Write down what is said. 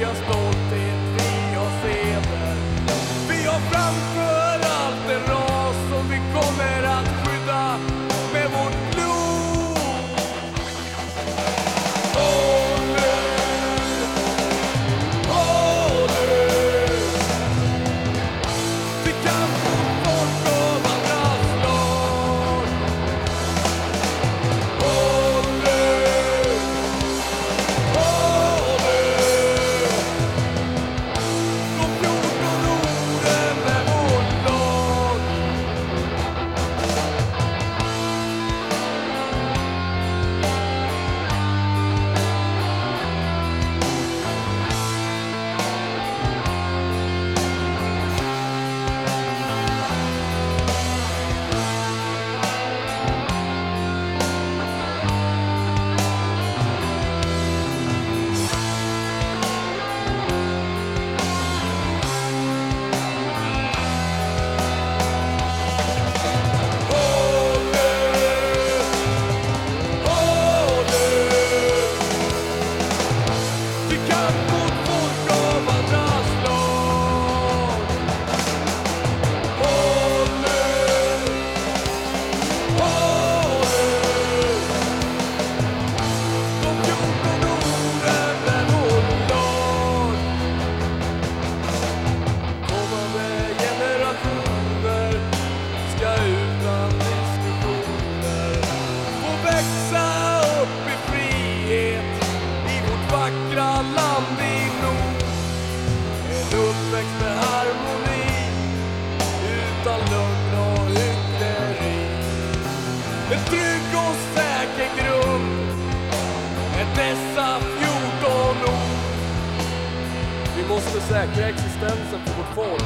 jag stolt är vackra land i nord. En uppväxt med harmoni, utan lögn och hyckleri. En trygg och säker grund, med dessa 14 ord. Vi måste säkra existensen för vårt folk